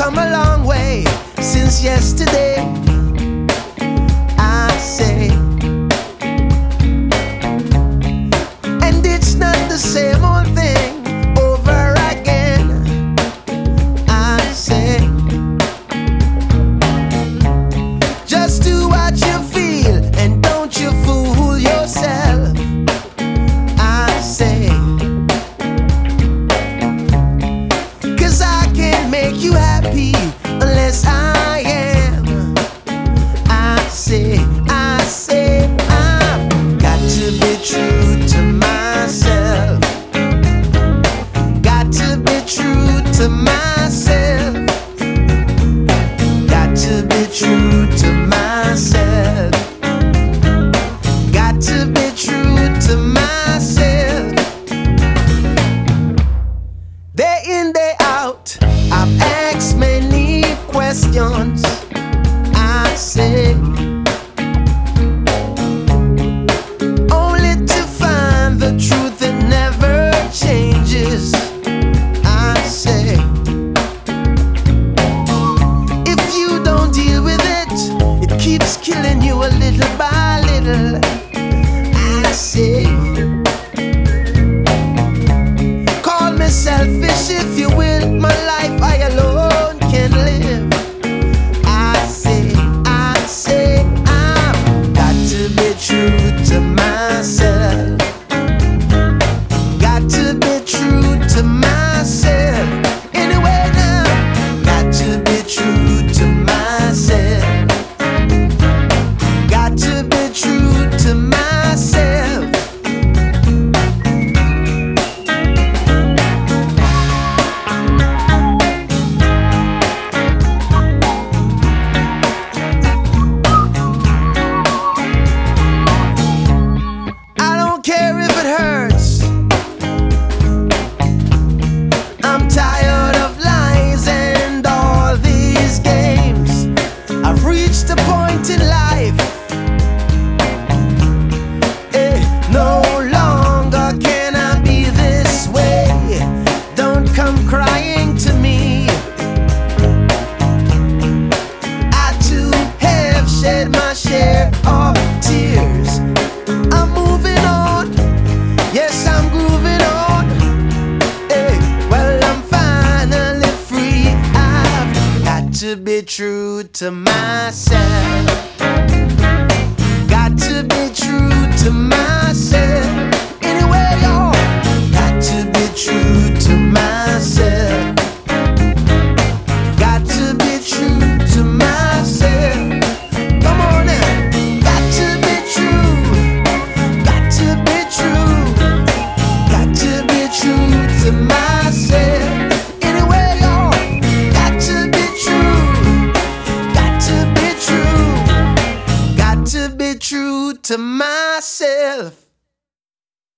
come a long way since yesterday. I say. The man. keeps killing you a little by little. I say. true to myself. Got to be true to myself. Anyway, y'all, got to be true. to myself.